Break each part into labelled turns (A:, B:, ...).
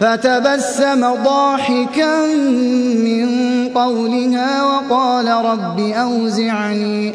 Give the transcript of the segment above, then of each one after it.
A: فتبسم ضاحكا من قولها وقال رب أوزعني.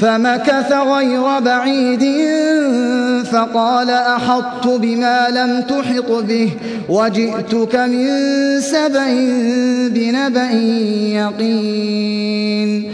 A: فمكث غير بعيد فقال أحطت بما لم تحط به وجئتك من سبع بنبأ يقين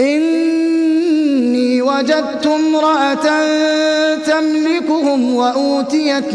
A: إني وجدت امرأة تملكهم وأوتيت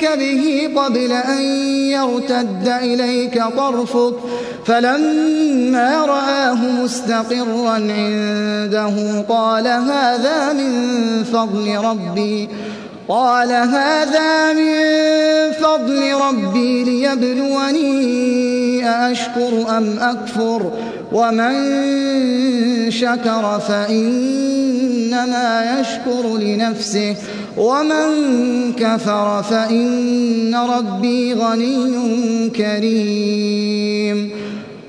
A: به قبل أن يرتد إليك طرفك. فلما رآه مستقرا عنده قال هذا من فضل ربي. قال هذا من فضل ربي ليبلوني أأشكر أم أكفر ومن شكر فإنما يشكر لنفسه ومن كفر فإن ربي غني كريم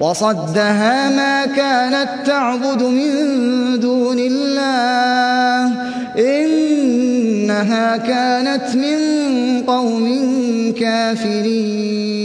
A: وصدها ما كانت تعبد من دون الله. إنها كانت من قوم كافرين.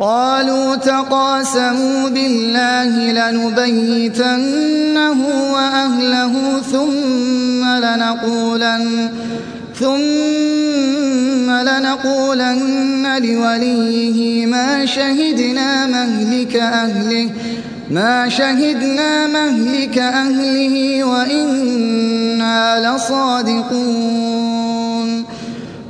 A: قالوا تقاسموا بالله لنبيتنه وأهله ثم لنقولن ثم لنقولن لوليه ما شهدنا مهلك أهله ما شهدنا مهلك أهله وإنا لصادقون.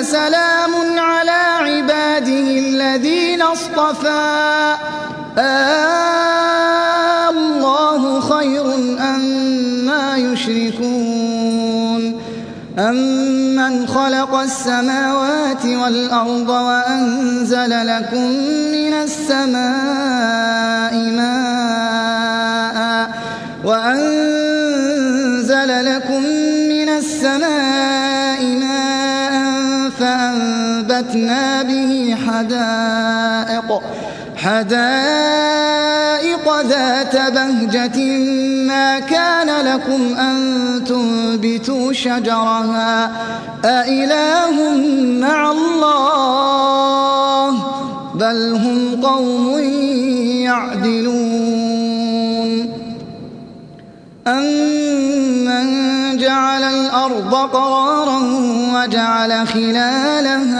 A: لله وسلام على عباده الذين اصطفى. الله خير أما يشركون. أمن خلق السماوات والأرض وأنزل لكم من السماء ماء وأنزل لكم من السماء فأنبتنا به حدائق حدائق ذات بهجة ما كان لكم أن تنبتوا شجرها. أإله مع الله بل هم قوم يعدلون. أمن جعل الأرض قرارا وجعل خلالها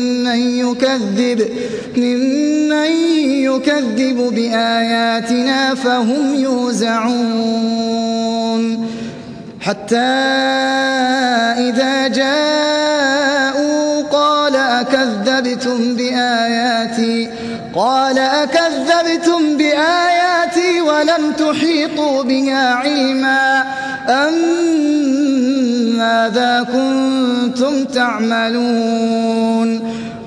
A: ممن يكذب ممن يكذب بآياتنا فهم يوزعون. حتى إذا جاءوا قال أكذبتم بآياتي قال أكذبتم بآياتي ولم تحيطوا بها علما. أم ماذا كنتم تعملون؟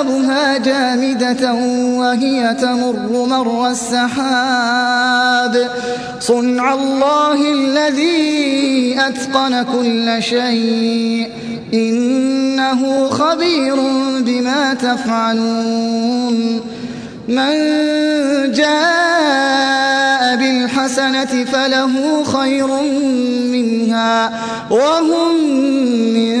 A: تحسبها جامدة وهي تمر مر السحاب. صنع الله الذي أتقن كل شيء. إنه خبير بما تفعلون. من جاء بالحسنة فله خير منها. وهم من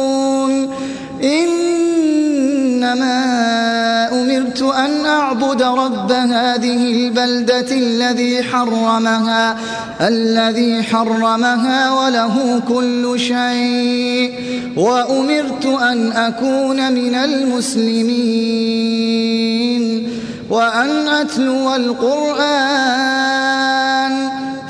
A: أن أعبد رب هذه البلدة الذي حرمها الذي حرمها وله كل شيء. وأمرت أن أكون من المسلمين وأن أتلو القرآن.